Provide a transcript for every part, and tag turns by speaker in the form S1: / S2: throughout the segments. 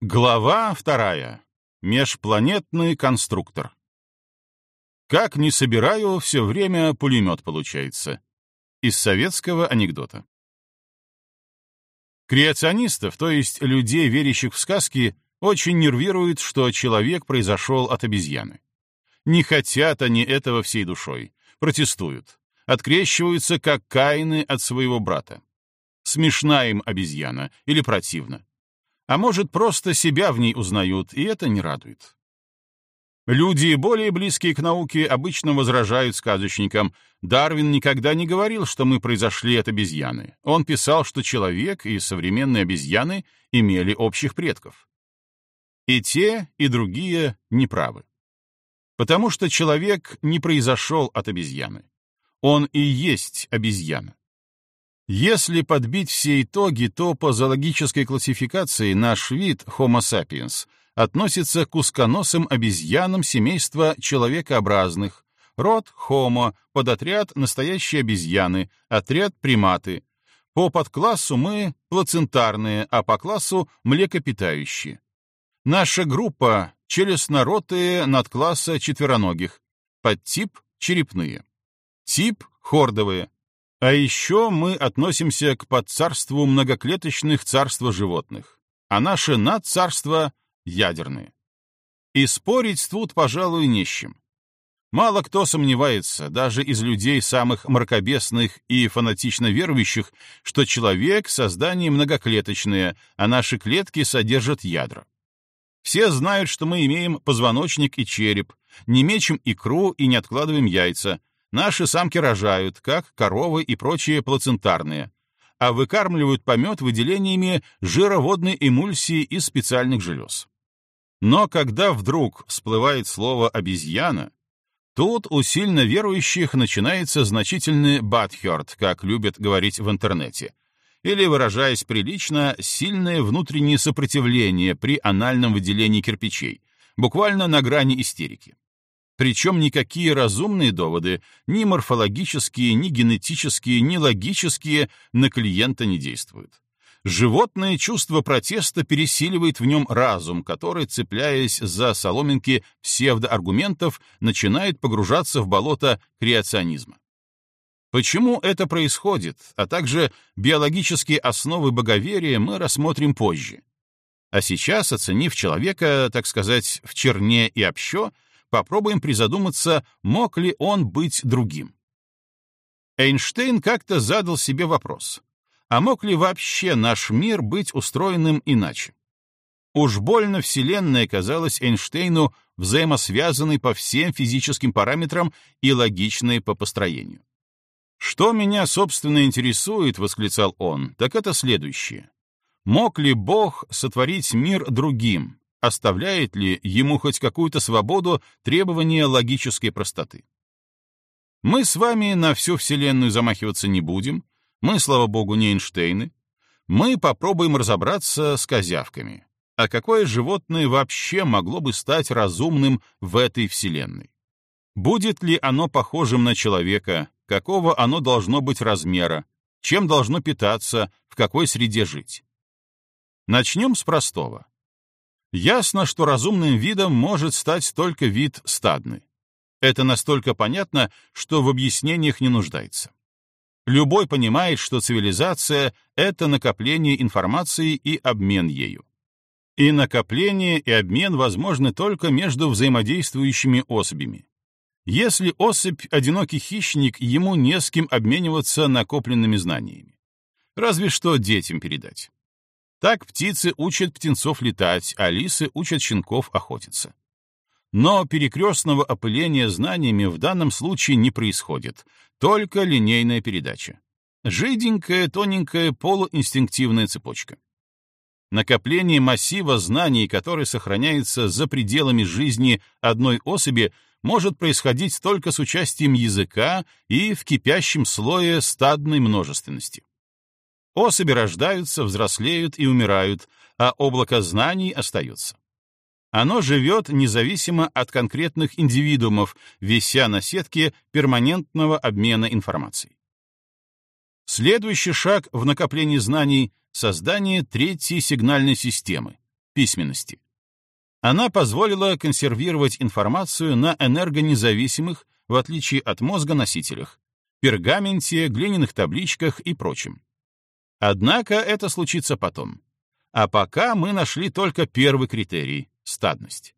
S1: Глава вторая. Межпланетный конструктор. Как не собираю, все время пулемет получается. Из советского анекдота. Креационистов, то есть людей, верящих в сказки, очень нервирует, что человек произошел от обезьяны. Не хотят они этого всей душой, протестуют, открещиваются, как каины от своего брата. Смешна им обезьяна или противна. А может, просто себя в ней узнают, и это не радует. Люди, более близкие к науке, обычно возражают сказочникам. Дарвин никогда не говорил, что мы произошли от обезьяны. Он писал, что человек и современные обезьяны имели общих предков. И те, и другие неправы. Потому что человек не произошел от обезьяны. Он и есть обезьяна. Если подбить все итоги, то по зоологической классификации наш вид Homo sapiens относится к узконосым обезьянам семейства человекообразных, род Homo, подотряд настоящие обезьяны, отряд приматы. По подклассу мы плацентарные, а по классу млекопитающие. Наша группа — челюстноротые надкласса четвероногих, подтип — черепные, тип — хордовые. А еще мы относимся к подцарству многоклеточных царства животных, а наше надцарство ядерные. И спорить тут, пожалуй, не с чем. Мало кто сомневается, даже из людей самых мракобесных и фанатично верующих, что человек — создание многоклеточное, а наши клетки содержат ядра. Все знают, что мы имеем позвоночник и череп, не мечем икру и не откладываем яйца. Наши самки рожают, как коровы и прочие плацентарные, а выкармливают помет выделениями жироводной эмульсии из специальных желез. Но когда вдруг всплывает слово «обезьяна», тут у сильно верующих начинается значительный бадхёрт, как любят говорить в интернете, или, выражаясь прилично, сильное внутреннее сопротивление при анальном выделении кирпичей, буквально на грани истерики. Причем никакие разумные доводы, ни морфологические, ни генетические, ни логические, на клиента не действуют. Животное чувство протеста пересиливает в нем разум, который, цепляясь за соломинки псевдоаргументов, начинает погружаться в болото креационизма. Почему это происходит, а также биологические основы боговерия мы рассмотрим позже. А сейчас, оценив человека, так сказать, в черне и общо, попробуем призадуматься, мог ли он быть другим. Эйнштейн как-то задал себе вопрос. А мог ли вообще наш мир быть устроенным иначе? Уж больно Вселенная казалась Эйнштейну взаимосвязанной по всем физическим параметрам и логичной по построению. «Что меня, собственно, интересует», — восклицал он, — «так это следующее. Мог ли Бог сотворить мир другим? Оставляет ли ему хоть какую-то свободу требования логической простоты? Мы с вами на всю Вселенную замахиваться не будем, мы, слава богу, не Эйнштейны. Мы попробуем разобраться с козявками. А какое животное вообще могло бы стать разумным в этой Вселенной? Будет ли оно похожим на человека? Какого оно должно быть размера? Чем должно питаться? В какой среде жить? Начнем с простого. Ясно, что разумным видом может стать только вид стадный. Это настолько понятно, что в объяснениях не нуждается. Любой понимает, что цивилизация — это накопление информации и обмен ею. И накопление и обмен возможны только между взаимодействующими особями. Если особь — одинокий хищник, ему не с кем обмениваться накопленными знаниями. Разве что детям передать. Так птицы учат птенцов летать, а лисы учат щенков охотиться. Но перекрестного опыления знаниями в данном случае не происходит, только линейная передача. Жиденькая, тоненькая, полуинстинктивная цепочка. Накопление массива знаний, который сохраняется за пределами жизни одной особи, может происходить только с участием языка и в кипящем слое стадной множественности. Особи рождаются, взрослеют и умирают, а облако знаний остается. Оно живет независимо от конкретных индивидуумов, вися на сетке перманентного обмена информацией. Следующий шаг в накоплении знаний — создание третьей сигнальной системы, письменности. Она позволила консервировать информацию на энергонезависимых, в отличие от мозга, носителях — пергаменте, глиняных табличках и прочем. Однако это случится потом. А пока мы нашли только первый критерий — стадность.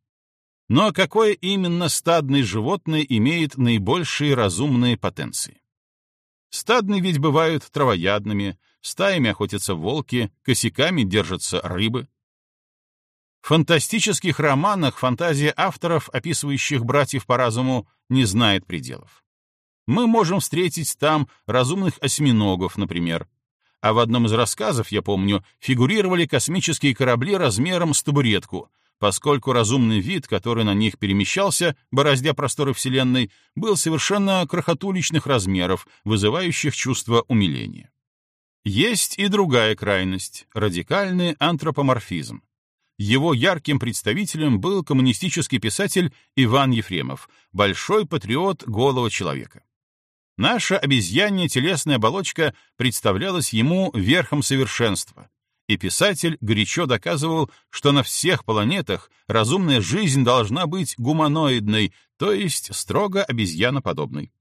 S1: Но какое именно стадное животное имеет наибольшие разумные потенции? Стадные ведь бывают травоядными, стаями охотятся волки, косяками держатся рыбы. В фантастических романах фантазия авторов, описывающих братьев по разуму, не знает пределов. Мы можем встретить там разумных осьминогов, например. А в одном из рассказов, я помню, фигурировали космические корабли размером с табуретку, поскольку разумный вид, который на них перемещался, бороздя просторы Вселенной, был совершенно крохотуличных размеров, вызывающих чувство умиления. Есть и другая крайность — радикальный антропоморфизм. Его ярким представителем был коммунистический писатель Иван Ефремов, большой патриот голого человека. Наша обезьянья телесная оболочка представлялась ему верхом совершенства, и писатель горячо доказывал, что на всех планетах разумная жизнь должна быть гуманоидной, то есть строго обезьяноподобной.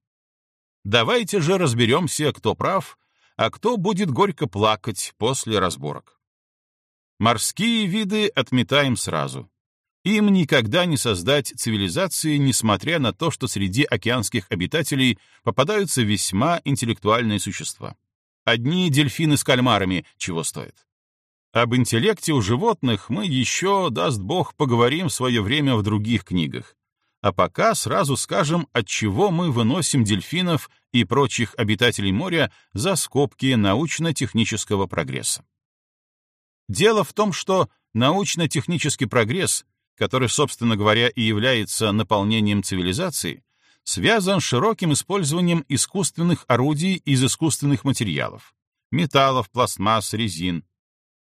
S1: Давайте же разберемся, кто прав, а кто будет горько плакать после разборок. Морские виды отметаем сразу. Им никогда не создать цивилизации, несмотря на то, что среди океанских обитателей попадаются весьма интеллектуальные существа. Одни дельфины с кальмарами чего стоят. Об интеллекте у животных мы еще, даст Бог, поговорим в свое время в других книгах. А пока сразу скажем, от чего мы выносим дельфинов и прочих обитателей моря за скобки научно-технического прогресса. Дело в том, что научно-технический прогресс, который, собственно говоря, и является наполнением цивилизации, связан с широким использованием искусственных орудий из искусственных материалов — металлов, пластмасс, резин,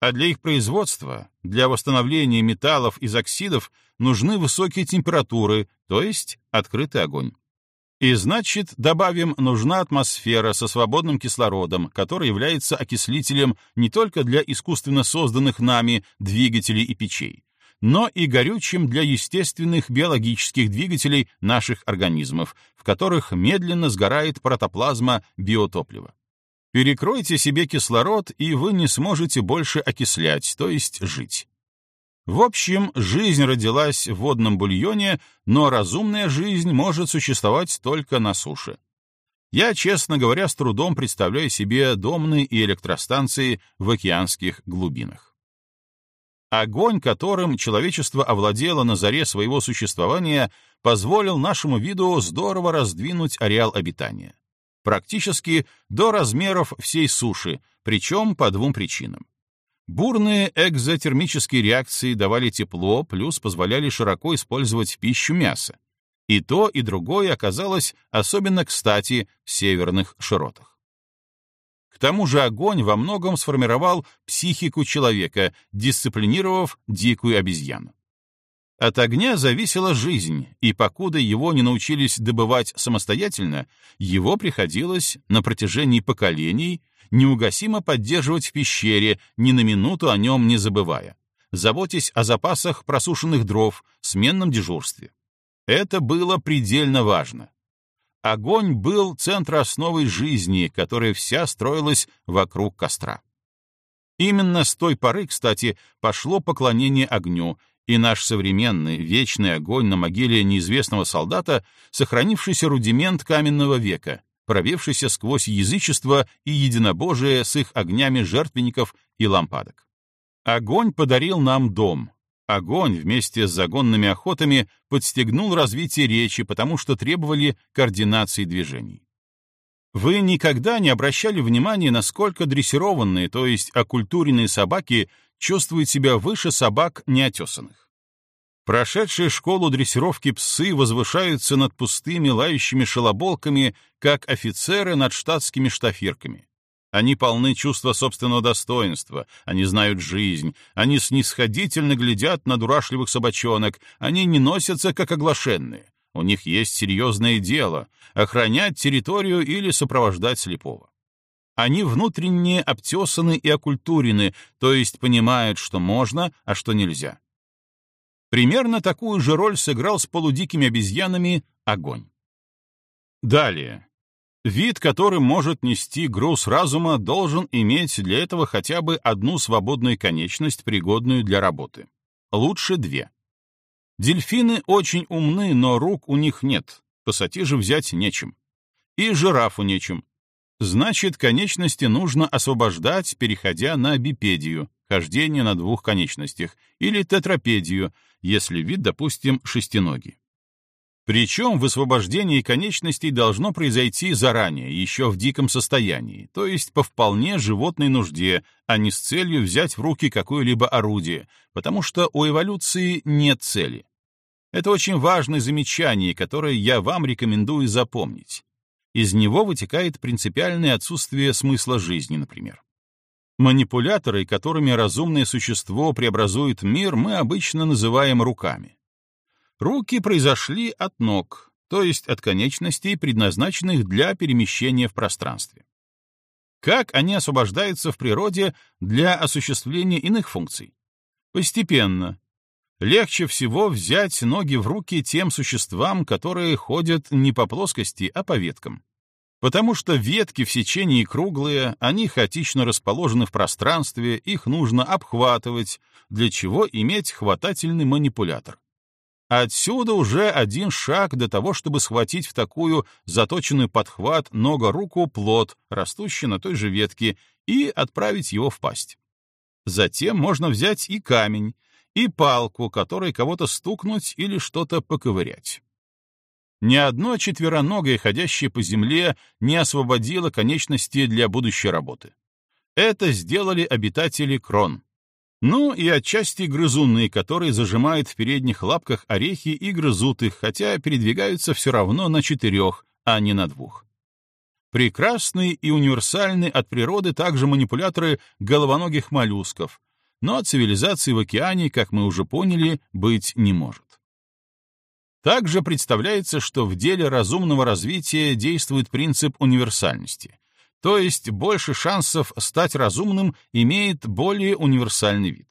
S1: а для их производства, для восстановления металлов из оксидов нужны высокие температуры, то есть открытый огонь. И значит, добавим, нужна атмосфера со свободным кислородом, который является окислителем не только для искусственно созданных нами двигателей и печей, но и горючим для естественных биологических двигателей наших организмов, в которых медленно сгорает протоплазма биотоплива. Перекройте себе кислород, и вы не сможете больше окислять, то есть жить. В общем, жизнь родилась в водном бульоне, но разумная жизнь может существовать только на суше. Я, честно говоря, с трудом представляю себе домны и электростанции в океанских глубинах. Огонь, которым человечество овладело на заре своего существования, позволил нашему виду здорово раздвинуть ареал обитания практически до размеров всей суши, причем по двум причинам. Бурные экзотермические реакции давали тепло, плюс позволяли широко использовать пищу мясо. И то, и другое оказалось особенно кстати в северных широтах. К тому же огонь во многом сформировал психику человека, дисциплинировав дикую обезьяну. От огня зависела жизнь, и покуда его не научились добывать самостоятельно, его приходилось на протяжении поколений неугасимо поддерживать в пещере, ни на минуту о нем не забывая, заботясь о запасах просушенных дров, сменном дежурстве. Это было предельно важно. Огонь был центроосновой жизни, которая вся строилась вокруг костра. Именно с той поры, кстати, пошло поклонение огню, и наш современный вечный огонь на могиле неизвестного солдата — сохранившийся рудимент каменного века, пробившийся сквозь язычество и единобожие с их огнями жертвенников и лампадок. Огонь подарил нам дом. Огонь вместе с загонными охотами подстегнул развитие речи, потому что требовали координации движений. Вы никогда не обращали внимания, насколько дрессированные, то есть окультуренные собаки чувствуют себя выше собак неотесанных. Прошедшие школу дрессировки псы возвышаются над пустыми лающими шалоболками, как офицеры над штатскими штафирками. Они полны чувства собственного достоинства, они знают жизнь, они снисходительно глядят на дурашливых собачонок, они не носятся, как оглашенные. У них есть серьезное дело — охранять территорию или сопровождать слепого. Они внутренне обтесаны и окультурены, то есть понимают, что можно, а что нельзя. Примерно такую же роль сыграл с полудикими обезьянами огонь. Далее. Вид, который может нести груз разума, должен иметь для этого хотя бы одну свободную конечность, пригодную для работы. Лучше две. Дельфины очень умны, но рук у них нет, пассатижи взять нечем. И жирафу нечем. Значит, конечности нужно освобождать, переходя на бипедию, хождение на двух конечностях, или тетрапедию, если вид, допустим, шестиногий. Причем высвобождение конечностей должно произойти заранее, еще в диком состоянии, то есть по вполне животной нужде, а не с целью взять в руки какое-либо орудие, потому что у эволюции нет цели. Это очень важное замечание, которое я вам рекомендую запомнить. Из него вытекает принципиальное отсутствие смысла жизни, например. Манипуляторы, которыми разумное существо преобразует мир, мы обычно называем руками. Руки произошли от ног, то есть от конечностей, предназначенных для перемещения в пространстве. Как они освобождаются в природе для осуществления иных функций? Постепенно. Легче всего взять ноги в руки тем существам, которые ходят не по плоскости, а по веткам. Потому что ветки в сечении круглые, они хаотично расположены в пространстве, их нужно обхватывать, для чего иметь хватательный манипулятор. Отсюда уже один шаг до того, чтобы схватить в такую заточенную подхват нога-руку плод, растущий на той же ветке, и отправить его в пасть. Затем можно взять и камень, и палку, которой кого-то стукнуть или что-то поковырять. Ни одно четвероногое, ходящее по земле, не освободило конечности для будущей работы. Это сделали обитатели крон. Ну и отчасти грызуны, которые зажимают в передних лапках орехи и грызут их, хотя передвигаются все равно на четырех, а не на двух. Прекрасные и универсальны от природы также манипуляторы головоногих моллюсков, но цивилизации в океане, как мы уже поняли, быть не может. Также представляется, что в деле разумного развития действует принцип универсальности, то есть больше шансов стать разумным имеет более универсальный вид.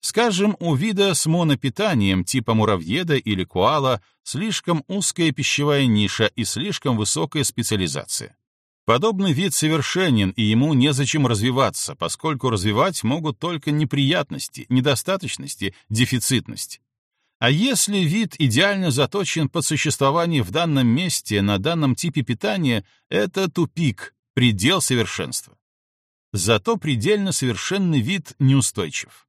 S1: Скажем, у вида с монопитанием типа муравьеда или коала слишком узкая пищевая ниша и слишком высокая специализация. Подобный вид совершенен, и ему незачем развиваться, поскольку развивать могут только неприятности, недостаточности, дефицитность. А если вид идеально заточен под существование в данном месте, на данном типе питания, это тупик, предел совершенства. Зато предельно совершенный вид неустойчив.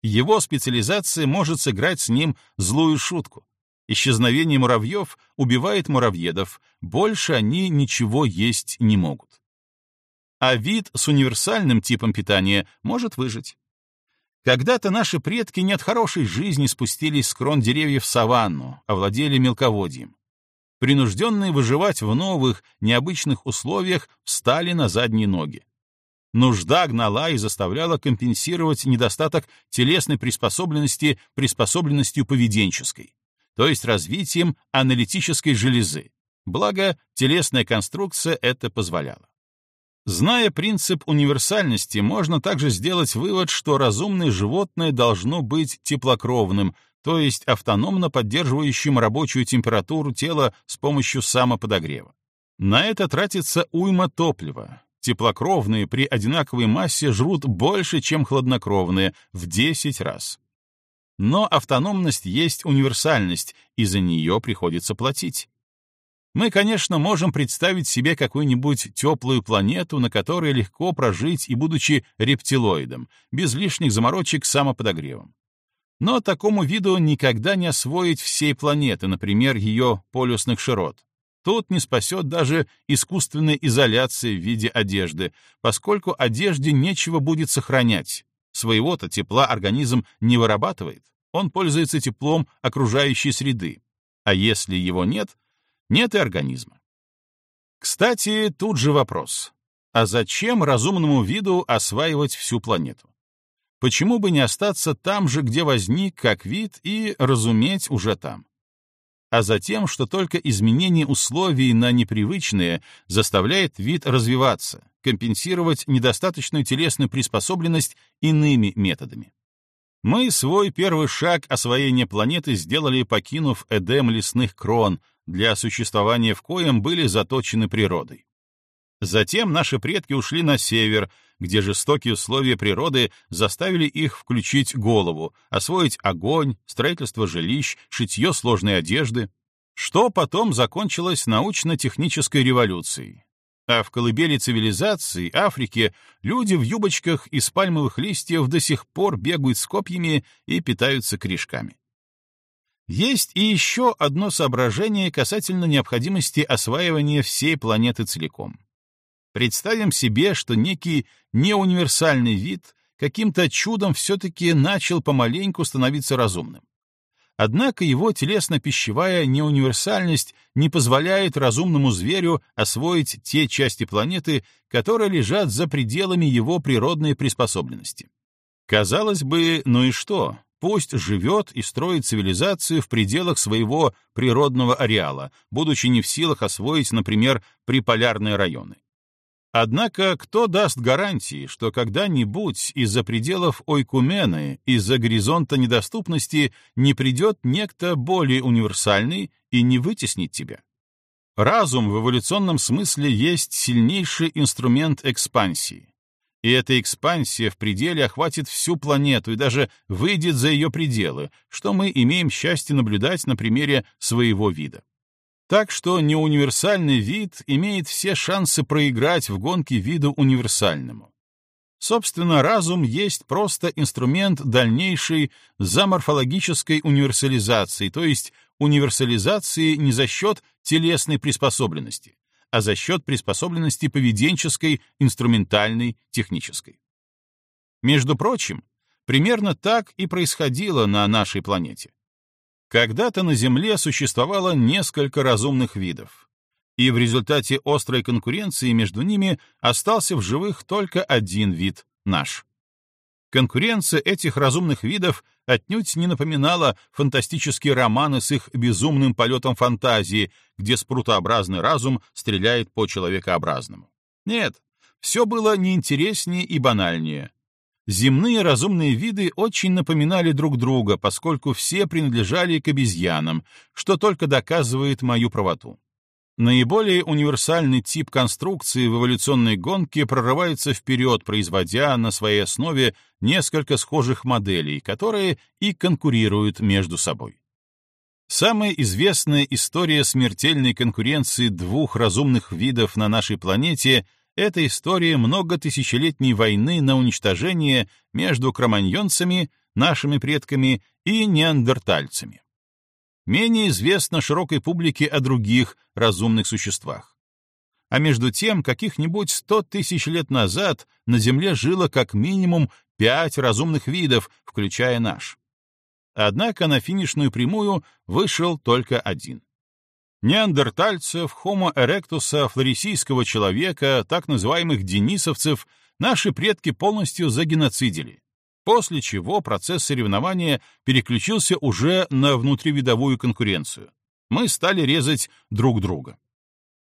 S1: Его специализация может сыграть с ним злую шутку. Исчезновение муравьев убивает муравьедов, больше они ничего есть не могут. А вид с универсальным типом питания может выжить. Когда-то наши предки не от хорошей жизни спустились с крон деревьев в саванну, овладели мелководьем принужденные выживать в новых, необычных условиях, встали на задние ноги. Нужда гнала и заставляла компенсировать недостаток телесной приспособленности приспособленностью поведенческой, то есть развитием аналитической железы. Благо, телесная конструкция это позволяла. Зная принцип универсальности, можно также сделать вывод, что разумное животное должно быть теплокровным, то есть автономно поддерживающим рабочую температуру тела с помощью самоподогрева. На это тратится уйма топлива. Теплокровные при одинаковой массе жрут больше, чем хладнокровные, в 10 раз. Но автономность есть универсальность, и за нее приходится платить. Мы, конечно, можем представить себе какую-нибудь теплую планету, на которой легко прожить и будучи рептилоидом, без лишних заморочек самоподогревом. Но такому виду никогда не освоить всей планеты, например, ее полюсных широт. Тут не спасет даже искусственная изоляция в виде одежды, поскольку одежде нечего будет сохранять. Своего-то тепла организм не вырабатывает, он пользуется теплом окружающей среды. А если его нет, нет и организма. Кстати, тут же вопрос. А зачем разумному виду осваивать всю планету? Почему бы не остаться там же, где возник как вид, и разуметь уже там? А затем, что только изменение условий на непривычные заставляет вид развиваться, компенсировать недостаточную телесную приспособленность иными методами. Мы свой первый шаг освоения планеты сделали, покинув Эдем лесных крон, для существования в коем были заточены природой. Затем наши предки ушли на север, где жестокие условия природы заставили их включить голову, освоить огонь, строительство жилищ, шитье сложной одежды, что потом закончилось научно-технической революцией. А в колыбели цивилизации, Африке, люди в юбочках из пальмовых листьев до сих пор бегают с копьями и питаются корешками. Есть и еще одно соображение касательно необходимости осваивания всей планеты целиком. Представим себе, что некий неуниверсальный вид каким-то чудом все-таки начал помаленьку становиться разумным. Однако его телесно-пищевая неуниверсальность не позволяет разумному зверю освоить те части планеты, которые лежат за пределами его природной приспособленности. Казалось бы, ну и что? Пусть живет и строит цивилизацию в пределах своего природного ареала, будучи не в силах освоить, например, приполярные районы. Однако кто даст гарантии, что когда-нибудь из-за пределов Ойкумены, из-за горизонта недоступности не придет некто более универсальный и не вытеснит тебя? Разум в эволюционном смысле есть сильнейший инструмент экспансии. И эта экспансия в пределе охватит всю планету и даже выйдет за ее пределы, что мы имеем счастье наблюдать на примере своего вида. Так что неуниверсальный вид имеет все шансы проиграть в гонке виду универсальному. Собственно, разум есть просто инструмент дальнейшей заморфологической универсализации, то есть универсализации не за счет телесной приспособленности, а за счет приспособленности поведенческой, инструментальной, технической. Между прочим, примерно так и происходило на нашей планете. Когда-то на Земле существовало несколько разумных видов, и в результате острой конкуренции между ними остался в живых только один вид — наш. Конкуренция этих разумных видов отнюдь не напоминала фантастические романы с их безумным полетом фантазии, где спрутообразный разум стреляет по человекообразному. Нет, все было неинтереснее и банальнее. Земные разумные виды очень напоминали друг друга, поскольку все принадлежали к обезьянам, что только доказывает мою правоту. Наиболее универсальный тип конструкции в эволюционной гонке прорывается вперед, производя на своей основе несколько схожих моделей, которые и конкурируют между собой. Самая известная история смертельной конкуренции двух разумных видов на нашей планете — это история многотысячелетней войны на уничтожение между кроманьонцами, нашими предками, и неандертальцами. Менее известно широкой публике о других разумных существах. А между тем, каких-нибудь сто тысяч лет назад на Земле жило как минимум пять разумных видов, включая наш. Однако на финишную прямую вышел только один неандертальцев, хомо эректуса, флорисийского человека, так называемых денисовцев, наши предки полностью загеноцидили, после чего процесс соревнования переключился уже на внутривидовую конкуренцию. Мы стали резать друг друга.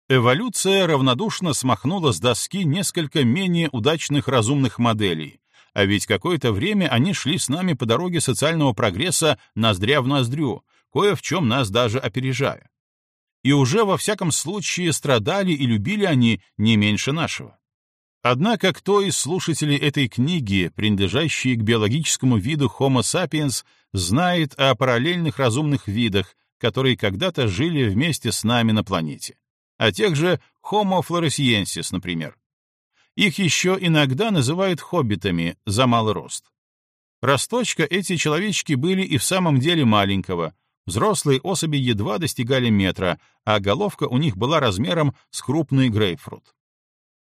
S1: Эволюция равнодушно смахнула с доски несколько менее удачных разумных моделей, а ведь какое-то время они шли с нами по дороге социального прогресса ноздря в ноздрю, кое в чем нас даже опережая и уже во всяком случае страдали и любили они не меньше нашего. Однако кто из слушателей этой книги, принадлежащей к биологическому виду Homo sapiens, знает о параллельных разумных видах, которые когда-то жили вместе с нами на планете? О тех же Homo floresiensis, например. Их еще иногда называют хоббитами за малый рост. Росточка эти человечки были и в самом деле маленького, Взрослые особи едва достигали метра, а головка у них была размером с крупный грейпфрут.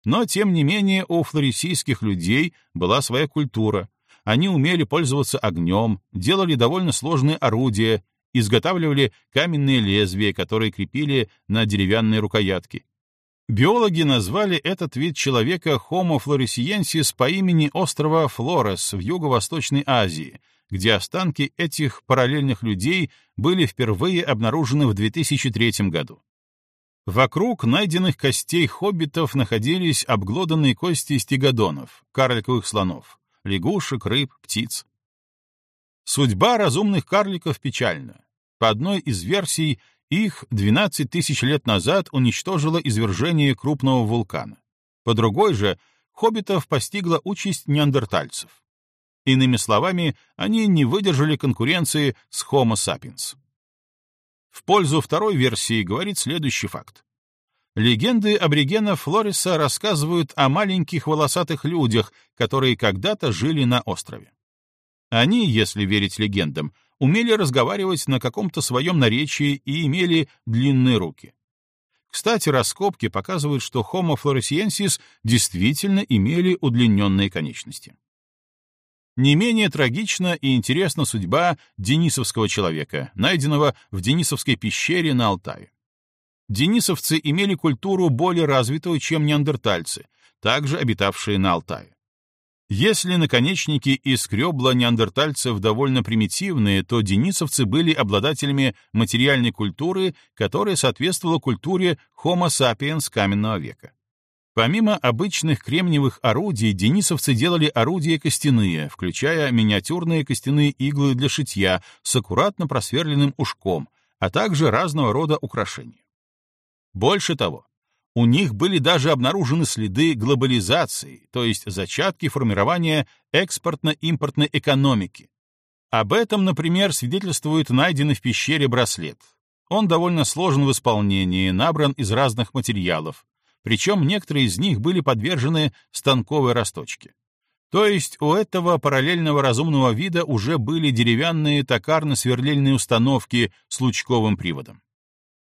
S1: Но, тем не менее, у флорисийских людей была своя культура. Они умели пользоваться огнем, делали довольно сложные орудия, изготавливали каменные лезвия, которые крепили на деревянные рукоятки. Биологи назвали этот вид человека Homo floresiensis по имени острова Флорес в Юго-Восточной Азии — где останки этих параллельных людей были впервые обнаружены в 2003 году. Вокруг найденных костей хоббитов находились обглоданные кости стегодонов, карликовых слонов, лягушек, рыб, птиц. Судьба разумных карликов печальна. По одной из версий, их 12 тысяч лет назад уничтожило извержение крупного вулкана. По другой же, хоббитов постигла участь неандертальцев. Иными словами, они не выдержали конкуренции с Homo sapiens. В пользу второй версии говорит следующий факт. Легенды аборигенов Флориса рассказывают о маленьких волосатых людях, которые когда-то жили на острове. Они, если верить легендам, умели разговаривать на каком-то своем наречии и имели длинные руки. Кстати, раскопки показывают, что Homo floresiensis действительно имели удлиненные конечности. Не менее трагична и интересна судьба денисовского человека, найденного в Денисовской пещере на Алтае. Денисовцы имели культуру более развитую, чем неандертальцы, также обитавшие на Алтае. Если наконечники и скребла неандертальцев довольно примитивные, то денисовцы были обладателями материальной культуры, которая соответствовала культуре Homo sapiens каменного века. Помимо обычных кремниевых орудий, денисовцы делали орудия костяные, включая миниатюрные костяные иглы для шитья с аккуратно просверленным ушком, а также разного рода украшения. Больше того, у них были даже обнаружены следы глобализации, то есть зачатки формирования экспортно-импортной экономики. Об этом, например, свидетельствует найденный в пещере браслет. Он довольно сложен в исполнении, набран из разных материалов, причем некоторые из них были подвержены станковой расточке. То есть у этого параллельного разумного вида уже были деревянные токарно-сверлильные установки с лучковым приводом.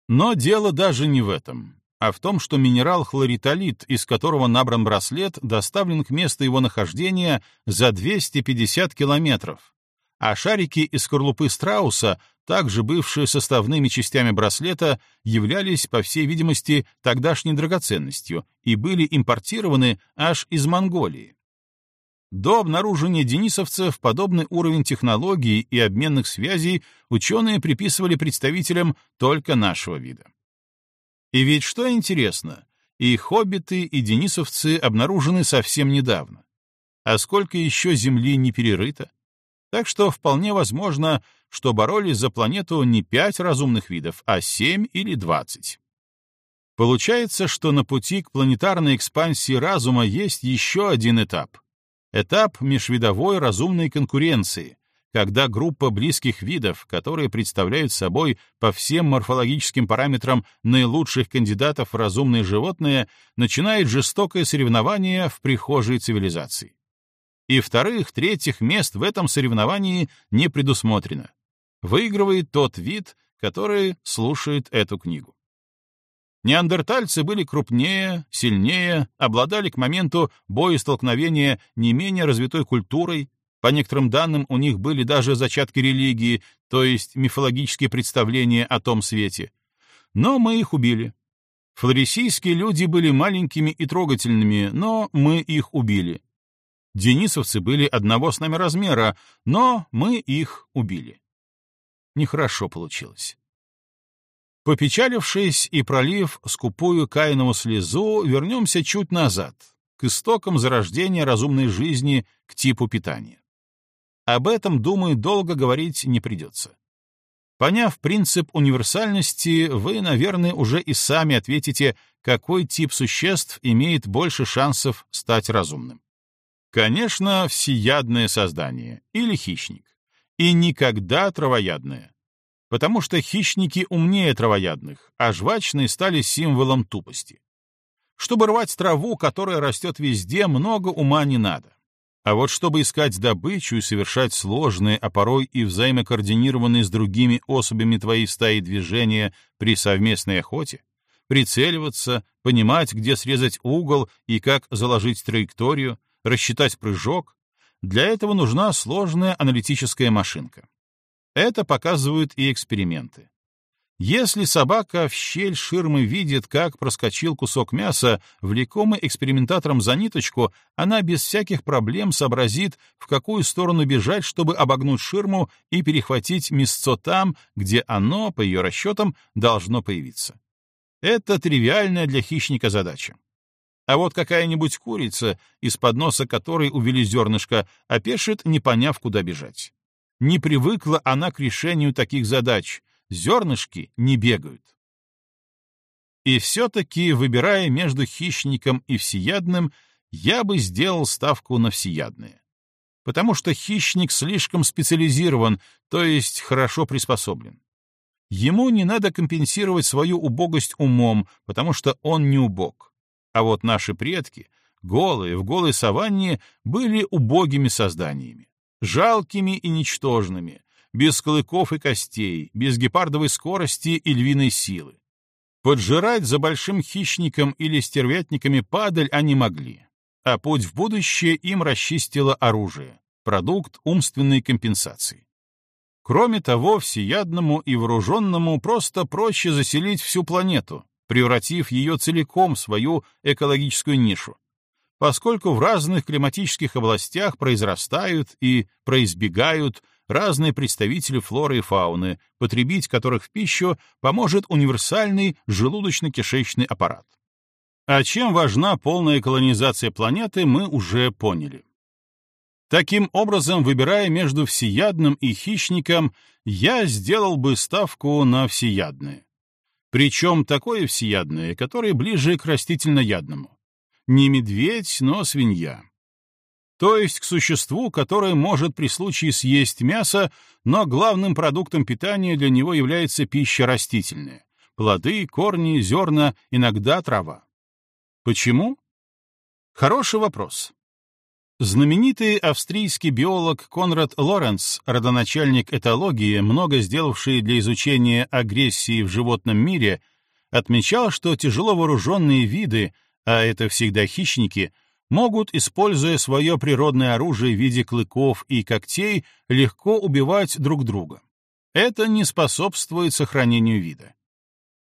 S1: Но дело даже не в этом, а в том, что минерал хлоритолит, из которого набран браслет, доставлен к месту его нахождения за 250 километров, а шарики из скорлупы страуса, также бывшие составными частями браслета, являлись, по всей видимости, тогдашней драгоценностью и были импортированы аж из Монголии. До обнаружения денисовцев подобный уровень технологий и обменных связей ученые приписывали представителям только нашего вида. И ведь что интересно, и хоббиты, и денисовцы обнаружены совсем недавно. А сколько еще Земли не перерыто? Так что вполне возможно, что боролись за планету не пять разумных видов, а семь или двадцать. Получается, что на пути к планетарной экспансии разума есть еще один этап Этап межвидовой разумной конкуренции, когда группа близких видов, которые представляют собой по всем морфологическим параметрам наилучших кандидатов в разумные животные, начинает жестокое соревнование в прихожей цивилизации. И вторых, третьих мест в этом соревновании не предусмотрено. Выигрывает тот вид, который слушает эту книгу. Неандертальцы были крупнее, сильнее, обладали к моменту боестолкновения не менее развитой культурой, по некоторым данным, у них были даже зачатки религии, то есть мифологические представления о том свете. Но мы их убили. Флорисийские люди были маленькими и трогательными, но мы их убили. Денисовцы были одного с нами размера, но мы их убили. Нехорошо получилось. Попечалившись и пролив скупую Каинову слезу, вернемся чуть назад, к истокам зарождения разумной жизни, к типу питания. Об этом, думаю, долго говорить не придется. Поняв принцип универсальности, вы, наверное, уже и сами ответите, какой тип существ имеет больше шансов стать разумным. Конечно, всеядное создание или хищник. И никогда травоядное потому что хищники умнее травоядных, а жвачные стали символом тупости. Чтобы рвать траву, которая растет везде, много ума не надо. А вот чтобы искать добычу и совершать сложные, а порой и взаимокоординированные с другими особями твоей стаи движения при совместной охоте, прицеливаться, понимать, где срезать угол и как заложить траекторию, рассчитать прыжок, для этого нужна сложная аналитическая машинка. Это показывают и эксперименты. Если собака в щель ширмы видит, как проскочил кусок мяса, влекомый экспериментатором за ниточку, она без всяких проблем сообразит, в какую сторону бежать, чтобы обогнуть ширму и перехватить мясцо там, где оно, по ее расчетам, должно появиться. Это тривиальная для хищника задача. А вот какая-нибудь курица, из-под носа которой увели зернышко, опешит, не поняв, куда бежать. Не привыкла она к решению таких задач. Зернышки не бегают. И все-таки, выбирая между хищником и всеядным, я бы сделал ставку на всеядное. Потому что хищник слишком специализирован, то есть хорошо приспособлен. Ему не надо компенсировать свою убогость умом, потому что он не убог. А вот наши предки, голые, в голой саванне, были убогими созданиями, жалкими и ничтожными, без клыков и костей, без гепардовой скорости и львиной силы. Поджирать за большим хищником или стервятниками падаль они могли, а путь в будущее им расчистило оружие, продукт умственной компенсации. Кроме того, всеядному и вооруженному просто проще заселить всю планету, превратив ее целиком в свою экологическую нишу, поскольку в разных климатических областях произрастают и произбегают разные представители флоры и фауны, потребить которых в пищу поможет универсальный желудочно-кишечный аппарат. А чем важна полная колонизация планеты, мы уже поняли. Таким образом, выбирая между всеядным и хищником, я сделал бы ставку на всеядное. Причем такое всеядное, которое ближе к растительноядному. Не медведь, но свинья. То есть к существу, которое может при случае съесть мясо, но главным продуктом питания для него является пища растительная. Плоды, корни, зерна, иногда трава. Почему? Хороший вопрос. Знаменитый австрийский биолог Конрад Лоренц, родоначальник этологии, много сделавший для изучения агрессии в животном мире, отмечал, что тяжело вооруженные виды, а это всегда хищники, могут, используя свое природное оружие в виде клыков и когтей, легко убивать друг друга. Это не способствует сохранению вида.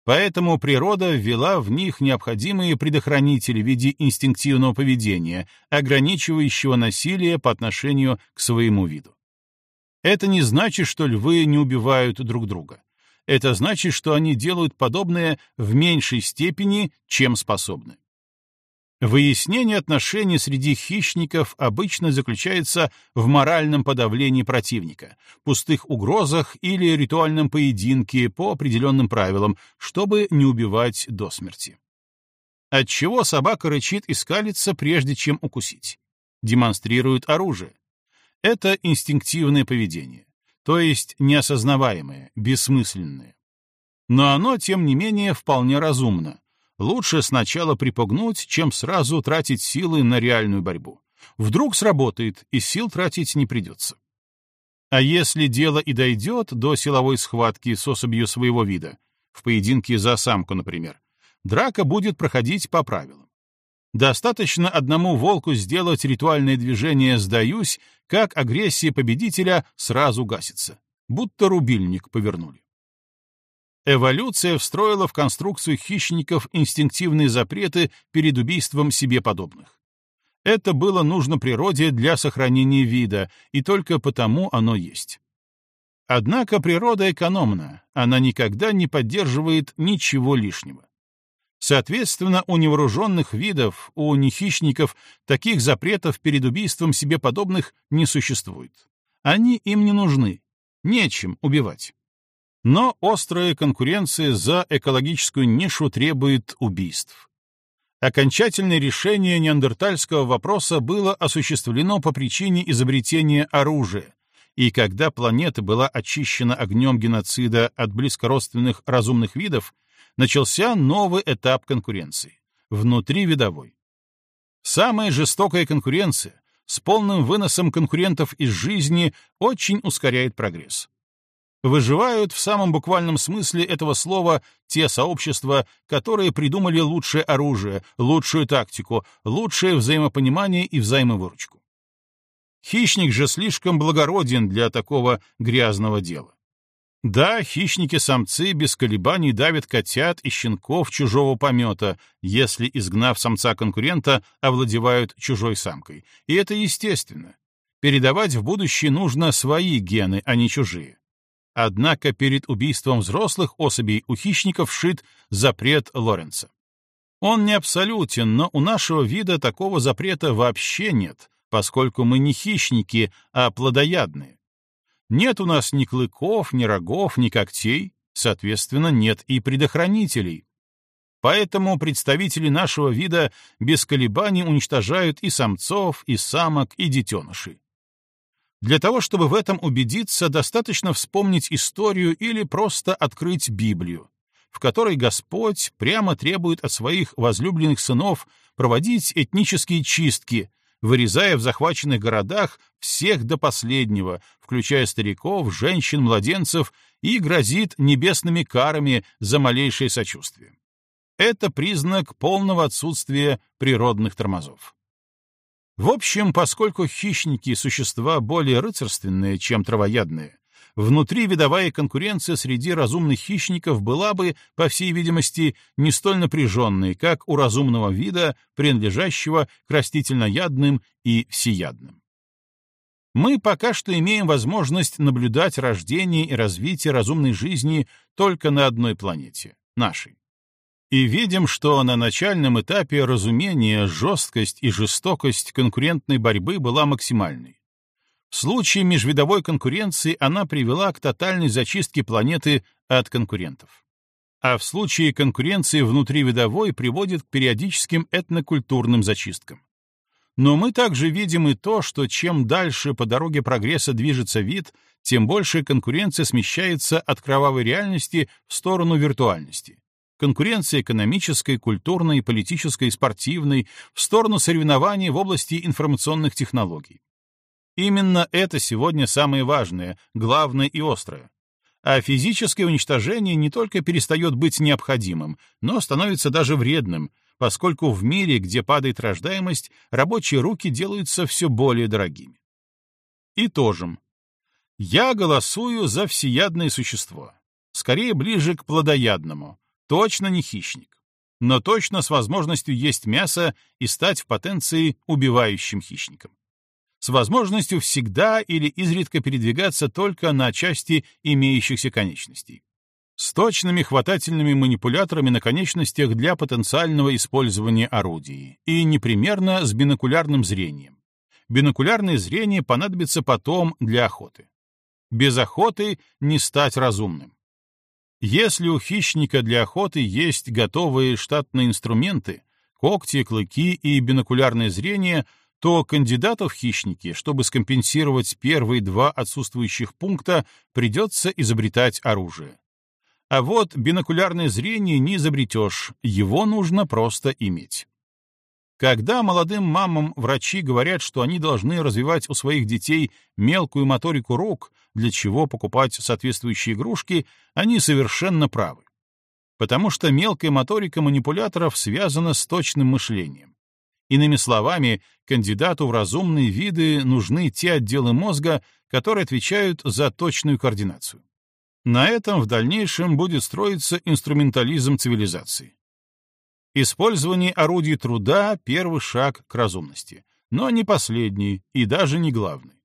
S1: Поэтому природа ввела в них необходимые предохранители в виде инстинктивного поведения, ограничивающего насилие по отношению к своему виду. Это не значит, что львы не убивают друг друга. Это значит, что они делают подобное в меньшей степени, чем способны. Выяснение отношений среди хищников обычно заключается в моральном подавлении противника, пустых угрозах или ритуальном поединке по определенным правилам, чтобы не убивать до смерти. Отчего собака рычит и скалится, прежде чем укусить? Демонстрирует оружие. Это инстинктивное поведение, то есть неосознаваемое, бессмысленное. Но оно, тем не менее, вполне разумно, Лучше сначала припугнуть, чем сразу тратить силы на реальную борьбу. Вдруг сработает, и сил тратить не придется. А если дело и дойдет до силовой схватки с особью своего вида, в поединке за самку, например, драка будет проходить по правилам. Достаточно одному волку сделать ритуальное движение «сдаюсь», как агрессия победителя сразу гасится, будто рубильник повернули. Эволюция встроила в конструкцию хищников инстинктивные запреты перед убийством себе подобных. Это было нужно природе для сохранения вида, и только потому оно есть. Однако природа экономна, она никогда не поддерживает ничего лишнего. Соответственно, у невооруженных видов, у нехищников, таких запретов перед убийством себе подобных не существует. Они им не нужны, нечем убивать. Но острая конкуренция за экологическую нишу требует убийств. Окончательное решение неандертальского вопроса было осуществлено по причине изобретения оружия, и когда планета была очищена огнем геноцида от близкородственных разумных видов, начался новый этап конкуренции — внутривидовой. Самая жестокая конкуренция с полным выносом конкурентов из жизни очень ускоряет прогресс. Выживают в самом буквальном смысле этого слова те сообщества, которые придумали лучшее оружие, лучшую тактику, лучшее взаимопонимание и взаимовыручку. Хищник же слишком благороден для такого грязного дела. Да, хищники-самцы без колебаний давят котят и щенков чужого помета, если, изгнав самца-конкурента, овладевают чужой самкой. И это естественно. Передавать в будущее нужно свои гены, а не чужие. Однако перед убийством взрослых особей у хищников шит запрет Лоренца. Он не абсолютен, но у нашего вида такого запрета вообще нет, поскольку мы не хищники, а плодоядные. Нет у нас ни клыков, ни рогов, ни когтей, соответственно, нет и предохранителей. Поэтому представители нашего вида без колебаний уничтожают и самцов, и самок, и детенышей. Для того, чтобы в этом убедиться, достаточно вспомнить историю или просто открыть Библию, в которой Господь прямо требует от своих возлюбленных сынов проводить этнические чистки, вырезая в захваченных городах всех до последнего, включая стариков, женщин, младенцев, и грозит небесными карами за малейшее сочувствие. Это признак полного отсутствия природных тормозов. В общем, поскольку хищники — существа более рыцарственные, чем травоядные, внутри видовая конкуренция среди разумных хищников была бы, по всей видимости, не столь напряженной, как у разумного вида, принадлежащего к растительноядным и всеядным. Мы пока что имеем возможность наблюдать рождение и развитие разумной жизни только на одной планете — нашей и видим, что на начальном этапе разумения жесткость и жестокость конкурентной борьбы была максимальной. В случае межвидовой конкуренции она привела к тотальной зачистке планеты от конкурентов. А в случае конкуренции внутривидовой приводит к периодическим этнокультурным зачисткам. Но мы также видим и то, что чем дальше по дороге прогресса движется вид, тем больше конкуренция смещается от кровавой реальности в сторону виртуальности конкуренции экономической, культурной, политической, спортивной, в сторону соревнований в области информационных технологий. Именно это сегодня самое важное, главное и острое. А физическое уничтожение не только перестает быть необходимым, но становится даже вредным, поскольку в мире, где падает рождаемость, рабочие руки делаются все более дорогими. Итожим. Я голосую за всеядное существо, скорее ближе к плодоядному, Точно не хищник, но точно с возможностью есть мясо и стать в потенции убивающим хищником. С возможностью всегда или изредка передвигаться только на части имеющихся конечностей. С точными хватательными манипуляторами на конечностях для потенциального использования орудий и непримерно с бинокулярным зрением. Бинокулярное зрение понадобится потом для охоты. Без охоты не стать разумным. Если у хищника для охоты есть готовые штатные инструменты, когти, клыки и бинокулярное зрение, то кандидатов хищники, чтобы скомпенсировать первые два отсутствующих пункта, придется изобретать оружие. А вот бинокулярное зрение не изобретешь, его нужно просто иметь. Когда молодым мамам врачи говорят, что они должны развивать у своих детей мелкую моторику рук, для чего покупать соответствующие игрушки, они совершенно правы. Потому что мелкая моторика манипуляторов связана с точным мышлением. Иными словами, кандидату в разумные виды нужны те отделы мозга, которые отвечают за точную координацию. На этом в дальнейшем будет строиться инструментализм цивилизации. Использование орудий труда — первый шаг к разумности, но не последний и даже не главный.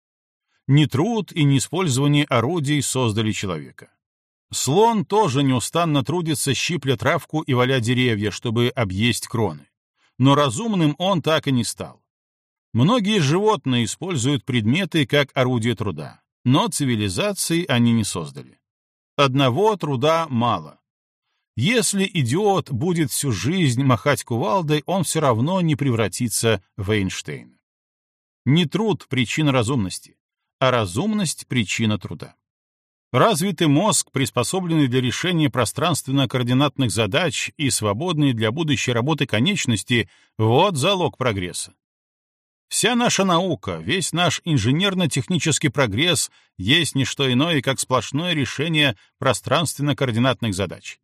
S1: Ни труд и ни использование орудий создали человека. Слон тоже неустанно трудится, щипля травку и валя деревья, чтобы объесть кроны. Но разумным он так и не стал. Многие животные используют предметы как орудие труда, но цивилизации они не создали. Одного труда мало. Если идиот будет всю жизнь махать кувалдой, он все равно не превратится в Эйнштейна. Не труд — причина разумности, а разумность — причина труда. Развитый мозг, приспособленный для решения пространственно-координатных задач и свободный для будущей работы конечности — вот залог прогресса. Вся наша наука, весь наш инженерно-технический прогресс есть не что иное, как сплошное решение пространственно-координатных задач.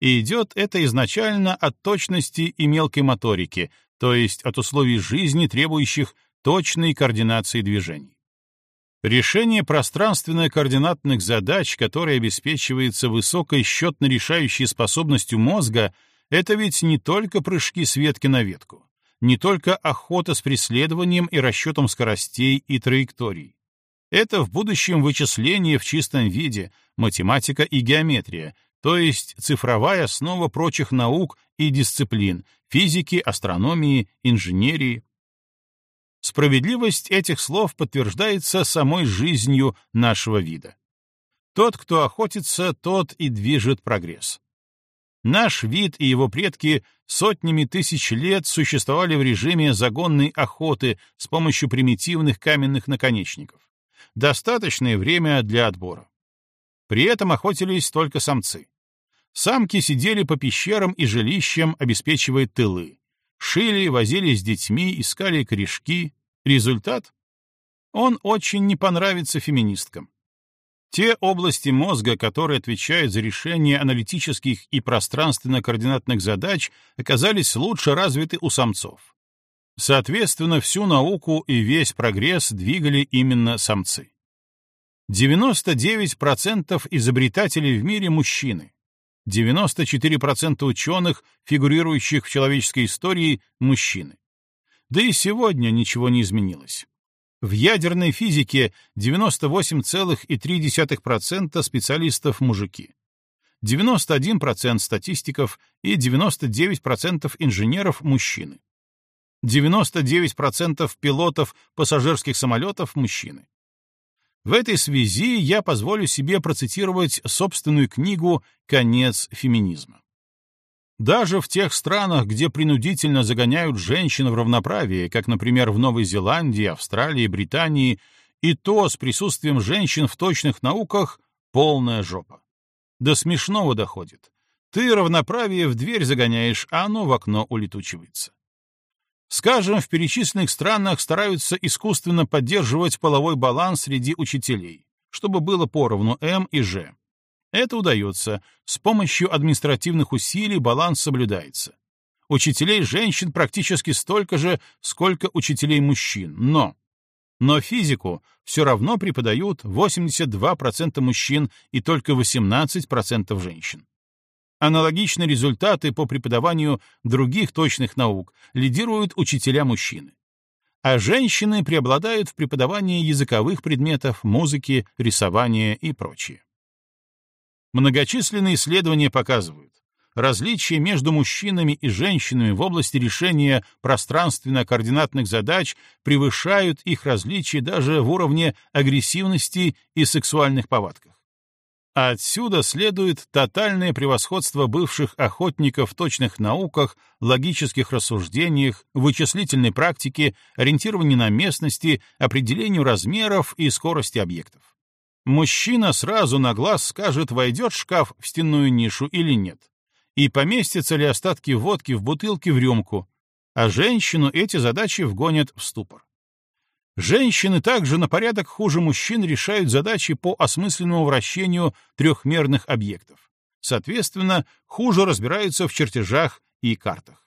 S1: И идет это изначально от точности и мелкой моторики, то есть от условий жизни, требующих точной координации движений. Решение пространственно-координатных задач, которое обеспечивается высокой счетно-решающей способностью мозга, это ведь не только прыжки с ветки на ветку, не только охота с преследованием и расчетом скоростей и траекторий. Это в будущем вычисление в чистом виде, математика и геометрия, то есть цифровая основа прочих наук и дисциплин — физики, астрономии, инженерии. Справедливость этих слов подтверждается самой жизнью нашего вида. Тот, кто охотится, тот и движет прогресс. Наш вид и его предки сотнями тысяч лет существовали в режиме загонной охоты с помощью примитивных каменных наконечников. Достаточное время для отбора. При этом охотились только самцы. Самки сидели по пещерам и жилищам, обеспечивая тылы. Шили, возились с детьми, искали корешки. Результат? Он очень не понравится феминисткам. Те области мозга, которые отвечают за решение аналитических и пространственно-координатных задач, оказались лучше развиты у самцов. Соответственно, всю науку и весь прогресс двигали именно самцы. 99% изобретателей в мире — мужчины. 94% ученых, фигурирующих в человеческой истории, — мужчины. Да и сегодня ничего не изменилось. В ядерной физике 98,3% специалистов — мужики. 91% статистиков и 99% инженеров — мужчины. 99% пилотов пассажирских самолетов — мужчины. В этой связи я позволю себе процитировать собственную книгу «Конец феминизма». Даже в тех странах, где принудительно загоняют женщин в равноправие, как, например, в Новой Зеландии, Австралии, Британии, и то с присутствием женщин в точных науках полная жопа. До смешного доходит. Ты равноправие в дверь загоняешь, а оно в окно улетучивается. Скажем, в перечисленных странах стараются искусственно поддерживать половой баланс среди учителей, чтобы было поровну М и Ж. Это удается. С помощью административных усилий баланс соблюдается. Учителей женщин практически столько же, сколько учителей мужчин, но... Но физику все равно преподают 82% мужчин и только 18% женщин. Аналогичные результаты по преподаванию других точных наук лидируют учителя-мужчины. А женщины преобладают в преподавании языковых предметов, музыки, рисования и прочее. Многочисленные исследования показывают, различия между мужчинами и женщинами в области решения пространственно-координатных задач превышают их различия даже в уровне агрессивности и сексуальных повадках. Отсюда следует тотальное превосходство бывших охотников в точных науках, логических рассуждениях, вычислительной практике, ориентировании на местности, определению размеров и скорости объектов. Мужчина сразу на глаз скажет, войдет шкаф в стенную нишу или нет, и поместятся ли остатки водки в бутылке в рюмку, а женщину эти задачи вгонят в ступор. Женщины также на порядок хуже мужчин решают задачи по осмысленному вращению трехмерных объектов. Соответственно, хуже разбираются в чертежах и картах.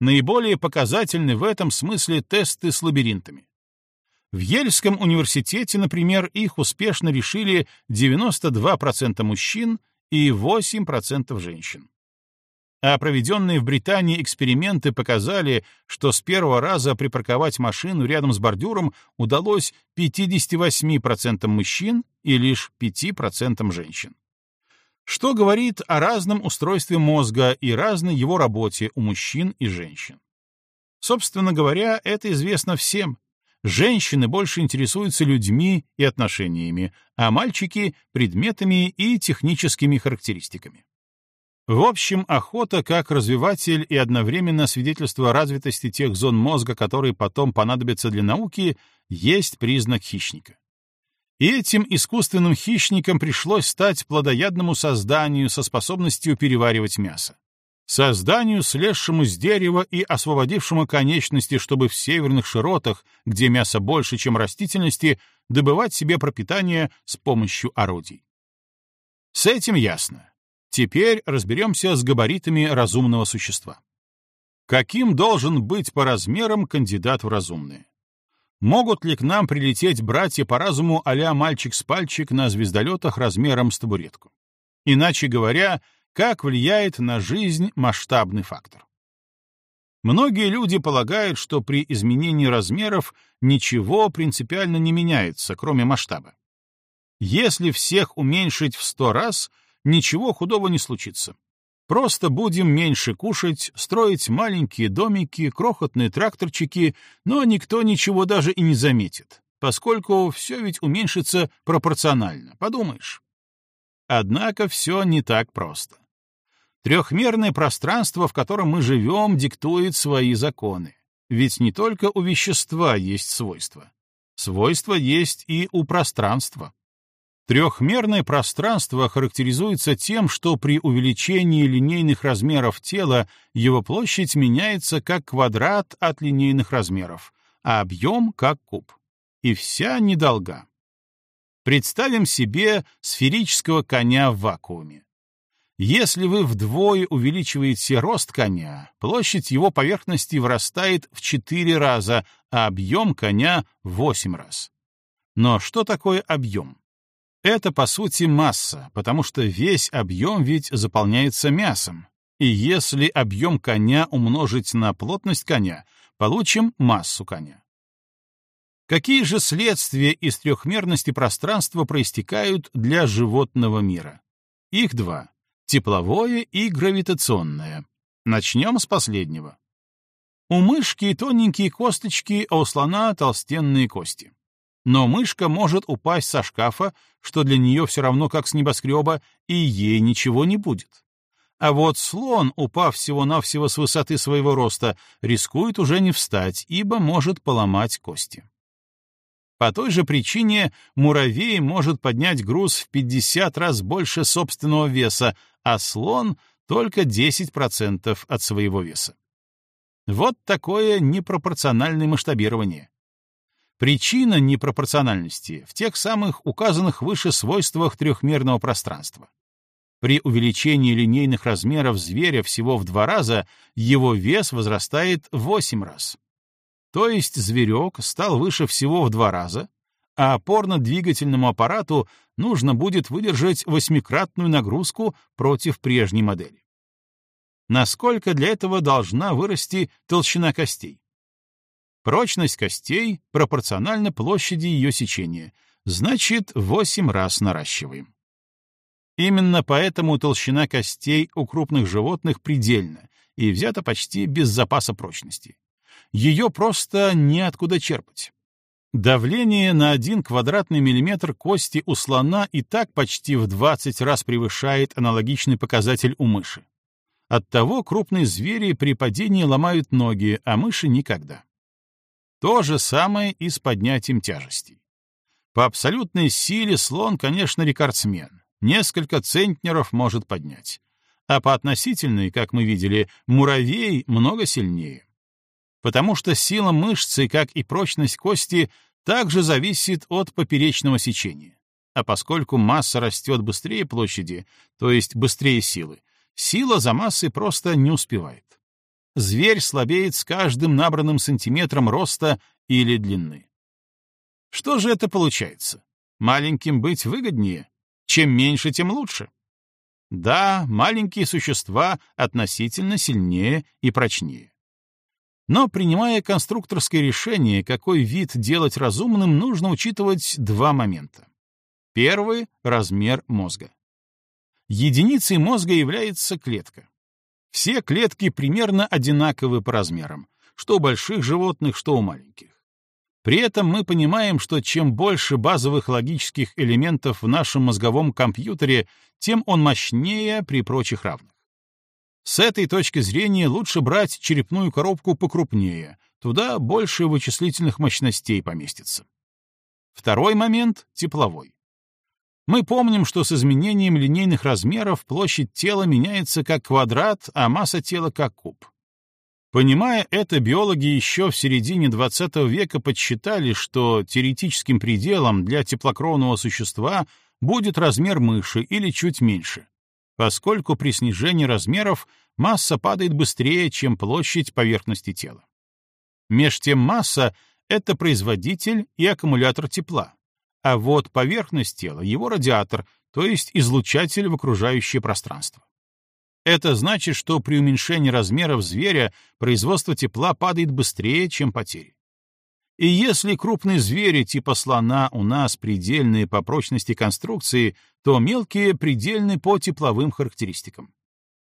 S1: Наиболее показательны в этом смысле тесты с лабиринтами. В Ельском университете, например, их успешно решили 92% мужчин и 8% женщин. А проведенные в Британии эксперименты показали, что с первого раза припарковать машину рядом с бордюром удалось 58% мужчин и лишь 5% женщин. Что говорит о разном устройстве мозга и разной его работе у мужчин и женщин. Собственно говоря, это известно всем, Женщины больше интересуются людьми и отношениями, а мальчики — предметами и техническими характеристиками. В общем, охота как развиватель и одновременно свидетельство развитости тех зон мозга, которые потом понадобятся для науки, есть признак хищника. И этим искусственным хищником пришлось стать плодоядному созданию со способностью переваривать мясо. Созданию, слезшему с дерева и освободившему конечности, чтобы в северных широтах, где мясо больше, чем растительности, добывать себе пропитание с помощью орудий. С этим ясно. Теперь разберемся с габаритами разумного существа. Каким должен быть по размерам кандидат в разумные? Могут ли к нам прилететь братья по разуму а мальчик с пальчик на звездолетах размером с табуретку? Иначе говоря, как влияет на жизнь масштабный фактор. Многие люди полагают, что при изменении размеров ничего принципиально не меняется, кроме масштаба. Если всех уменьшить в сто раз, ничего худого не случится. Просто будем меньше кушать, строить маленькие домики, крохотные тракторчики, но никто ничего даже и не заметит, поскольку все ведь уменьшится пропорционально, подумаешь. Однако все не так просто. Трехмерное пространство, в котором мы живем, диктует свои законы. Ведь не только у вещества есть свойства. Свойства есть и у пространства. Трехмерное пространство характеризуется тем, что при увеличении линейных размеров тела его площадь меняется как квадрат от линейных размеров, а объем — как куб. И вся недолга. Представим себе сферического коня в вакууме. Если вы вдвое увеличиваете рост коня, площадь его поверхности вырастает в 4 раза, а объем коня — в 8 раз. Но что такое объем? Это, по сути, масса, потому что весь объем ведь заполняется мясом. И если объем коня умножить на плотность коня, получим массу коня. Какие же следствия из трехмерности пространства проистекают для животного мира? Их два тепловое и гравитационное. Начнем с последнего. У мышки тоненькие косточки, а у слона толстенные кости. Но мышка может упасть со шкафа, что для нее все равно как с небоскреба, и ей ничего не будет. А вот слон, упав всего-навсего с высоты своего роста, рискует уже не встать, ибо может поломать кости. По той же причине муравей может поднять груз в 50 раз больше собственного веса, а слон — только 10% от своего веса. Вот такое непропорциональное масштабирование. Причина непропорциональности в тех самых указанных выше свойствах трехмерного пространства. При увеличении линейных размеров зверя всего в два раза его вес возрастает в 8 раз. То есть зверек стал выше всего в два раза, а опорно-двигательному аппарату нужно будет выдержать восьмикратную нагрузку против прежней модели. Насколько для этого должна вырасти толщина костей? Прочность костей пропорциональна площади ее сечения, значит, 8 раз наращиваем. Именно поэтому толщина костей у крупных животных предельна и взята почти без запаса прочности. Ее просто неоткуда черпать. Давление на один квадратный миллиметр кости у слона и так почти в 20 раз превышает аналогичный показатель у мыши. Оттого крупные звери при падении ломают ноги, а мыши никогда. То же самое и с поднятием тяжестей. По абсолютной силе слон, конечно, рекордсмен. Несколько центнеров может поднять. А по относительной, как мы видели, муравей много сильнее потому что сила мышцы, как и прочность кости, также зависит от поперечного сечения. А поскольку масса растет быстрее площади, то есть быстрее силы, сила за массой просто не успевает. Зверь слабеет с каждым набранным сантиметром роста или длины. Что же это получается? Маленьким быть выгоднее? Чем меньше, тем лучше. Да, маленькие существа относительно сильнее и прочнее. Но принимая конструкторское решение, какой вид делать разумным, нужно учитывать два момента. Первый — размер мозга. Единицей мозга является клетка. Все клетки примерно одинаковы по размерам, что у больших животных, что у маленьких. При этом мы понимаем, что чем больше базовых логических элементов в нашем мозговом компьютере, тем он мощнее при прочих равных. С этой точки зрения лучше брать черепную коробку покрупнее, туда больше вычислительных мощностей поместится. Второй момент — тепловой. Мы помним, что с изменением линейных размеров площадь тела меняется как квадрат, а масса тела как куб. Понимая это, биологи еще в середине XX века подсчитали, что теоретическим пределом для теплокровного существа будет размер мыши или чуть меньше поскольку при снижении размеров масса падает быстрее, чем площадь поверхности тела. Меж тем масса — это производитель и аккумулятор тепла, а вот поверхность тела — его радиатор, то есть излучатель в окружающее пространство. Это значит, что при уменьшении размеров зверя производство тепла падает быстрее, чем потери. И если крупные звери типа слона у нас предельные по прочности конструкции, то мелкие предельны по тепловым характеристикам.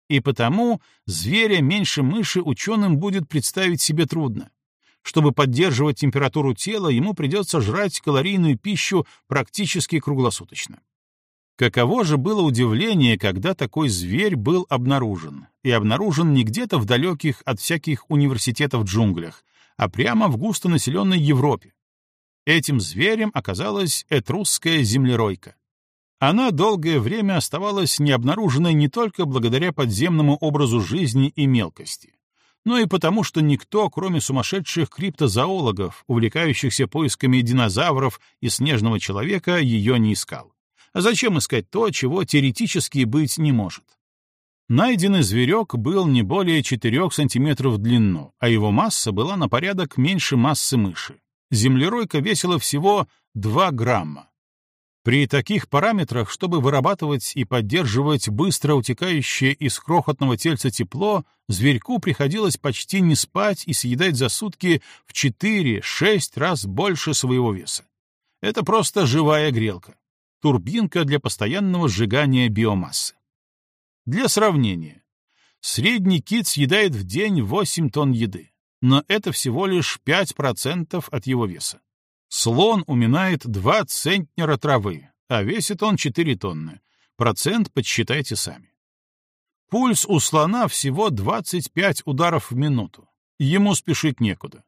S1: И потому зверя меньше мыши ученым будет представить себе трудно. Чтобы поддерживать температуру тела, ему придется жрать калорийную пищу практически круглосуточно. Каково же было удивление, когда такой зверь был обнаружен, и обнаружен не где-то в далеких от всяких университетов джунглях, а прямо в густонаселенной Европе. Этим зверем оказалась этрусская землеройка. Она долгое время оставалась необнаруженной не только благодаря подземному образу жизни и мелкости, но и потому, что никто, кроме сумасшедших криптозоологов, увлекающихся поисками динозавров и снежного человека, ее не искал. А зачем искать то, чего теоретически быть не может? Найденный зверек был не более 4 сантиметров в длину, а его масса была на порядок меньше массы мыши. Землеройка весила всего 2 грамма. При таких параметрах, чтобы вырабатывать и поддерживать быстро утекающее из крохотного тельца тепло, зверьку приходилось почти не спать и съедать за сутки в 4-6 раз больше своего веса. Это просто живая грелка. Турбинка для постоянного сжигания биомассы. Для сравнения. Средний кит съедает в день 8 тонн еды, но это всего лишь 5% от его веса. Слон уминает 2 центнера травы, а весит он 4 тонны. Процент подсчитайте сами. Пульс у слона всего 25 ударов в минуту. Ему спешить некуда.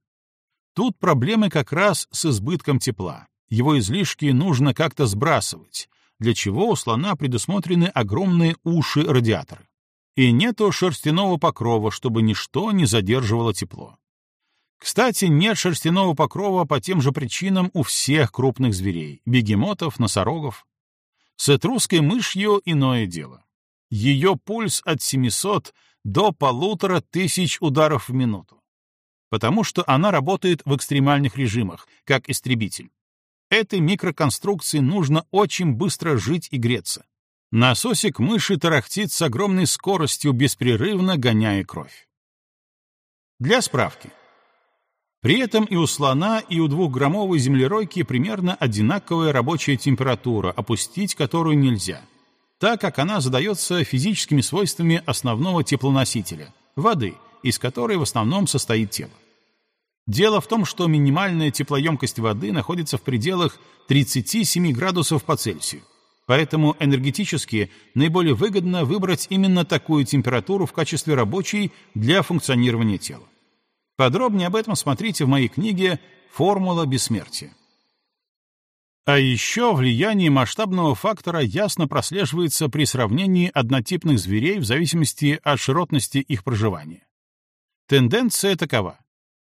S1: Тут проблемы как раз с избытком тепла. Его излишки нужно как-то сбрасывать, для чего у слона предусмотрены огромные уши-радиаторы. И нету шерстяного покрова, чтобы ничто не задерживало тепло. Кстати, нет шерстяного покрова по тем же причинам у всех крупных зверей — бегемотов, носорогов. С этрусской мышью иное дело. Ее пульс от 700 до полутора тысяч ударов в минуту. Потому что она работает в экстремальных режимах, как истребитель. Этой микроконструкции нужно очень быстро жить и греться. Насосик мыши тарахтит с огромной скоростью, беспрерывно гоняя кровь. Для справки. При этом и у слона, и у двухграммовой землеройки примерно одинаковая рабочая температура, опустить которую нельзя, так как она задается физическими свойствами основного теплоносителя — воды, из которой в основном состоит тело. Дело в том, что минимальная теплоемкость воды находится в пределах 37 градусов по Цельсию. Поэтому энергетически наиболее выгодно выбрать именно такую температуру в качестве рабочей для функционирования тела. Подробнее об этом смотрите в моей книге «Формула бессмертия». А еще влияние масштабного фактора ясно прослеживается при сравнении однотипных зверей в зависимости от широтности их проживания. Тенденция такова.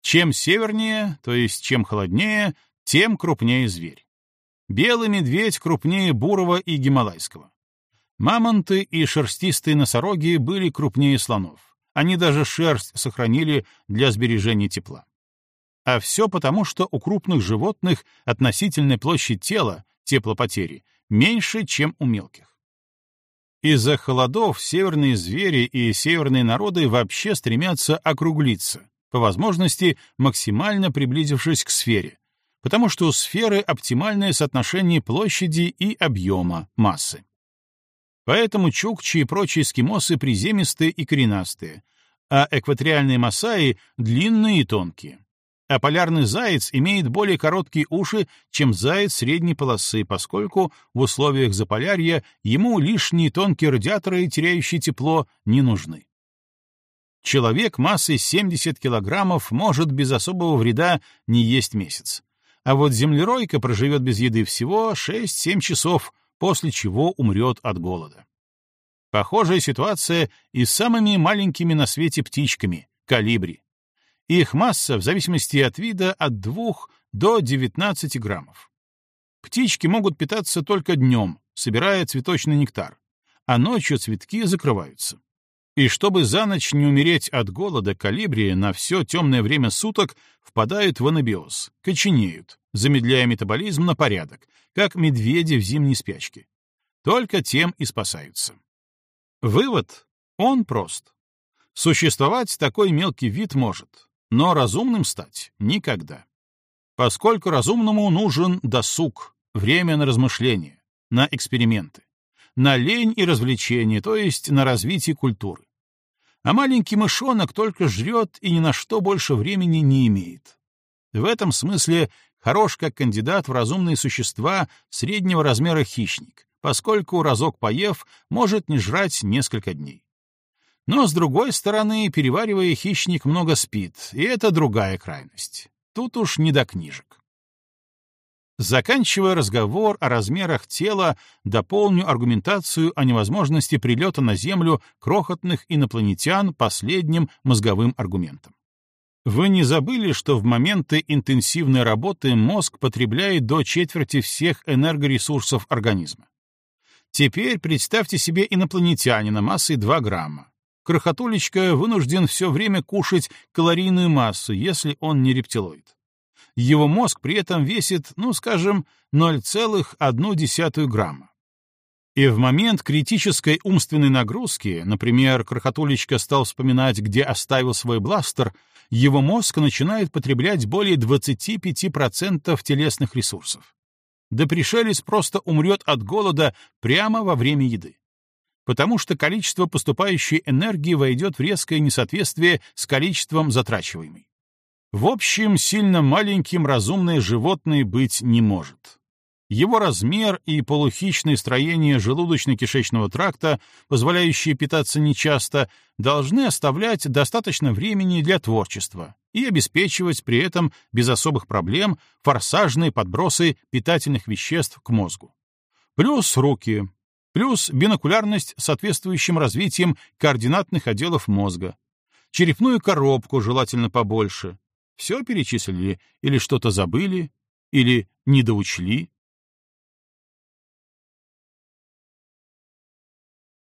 S1: Чем севернее, то есть чем холоднее, тем крупнее зверь. Белый медведь крупнее бурого и гималайского. Мамонты и шерстистые носороги были крупнее слонов. Они даже шерсть сохранили для сбережения тепла. А все потому, что у крупных животных относительная площадь тела, теплопотери, меньше, чем у мелких. Из-за холодов северные звери и северные народы вообще стремятся округлиться, по возможности максимально приблизившись к сфере, потому что у сферы оптимальное соотношение площади и объема массы. Поэтому чукчи и прочие эскимосы приземистые и коренастые, а экваториальные масаи — длинные и тонкие. А полярный заяц имеет более короткие уши, чем заяц средней полосы, поскольку в условиях заполярья ему лишние тонкие радиаторы, теряющие тепло, не нужны. Человек массой 70 килограммов может без особого вреда не есть месяц. А вот землеройка проживет без еды всего 6-7 часов, после чего умрет от голода. Похожая ситуация и с самыми маленькими на свете птичками — калибри. Их масса, в зависимости от вида, от 2 до 19 граммов. Птички могут питаться только днем, собирая цветочный нектар, а ночью цветки закрываются. И чтобы за ночь не умереть от голода, калибри на все темное время суток впадают в анабиоз, коченеют, замедляя метаболизм на порядок, как медведи в зимней спячке. Только тем и спасаются. Вывод, он прост. Существовать такой мелкий вид может, но разумным стать — никогда. Поскольку разумному нужен досуг, время на размышления, на эксперименты на лень и развлечения, то есть на развитие культуры. А маленький мышонок только жрет и ни на что больше времени не имеет. В этом смысле хорош как кандидат в разумные существа среднего размера хищник, поскольку разок поев, может не жрать несколько дней. Но, с другой стороны, переваривая, хищник много спит, и это другая крайность. Тут уж не до книжек. Заканчивая разговор о размерах тела, дополню аргументацию о невозможности прилета на Землю крохотных инопланетян последним мозговым аргументом. Вы не забыли, что в моменты интенсивной работы мозг потребляет до четверти всех энергоресурсов организма? Теперь представьте себе инопланетянина массой 2 грамма. Крохотулечка вынужден все время кушать калорийную массу, если он не рептилоид. Его мозг при этом весит, ну, скажем, 0,1 грамма. И в момент критической умственной нагрузки, например, крохотулечка стал вспоминать, где оставил свой бластер, его мозг начинает потреблять более 25% телесных ресурсов. Да пришелец просто умрет от голода прямо во время еды. Потому что количество поступающей энергии войдет в резкое несоответствие с количеством затрачиваемой. В общем, сильно маленьким разумное животное быть не может. Его размер и полухищное строение желудочно-кишечного тракта, позволяющие питаться нечасто, должны оставлять достаточно времени для творчества и обеспечивать при этом без особых проблем форсажные подбросы питательных веществ к мозгу. Плюс руки, плюс бинокулярность с соответствующим развитием координатных отделов мозга, черепную коробку желательно побольше, все перечислили или что-то забыли, или недоучли.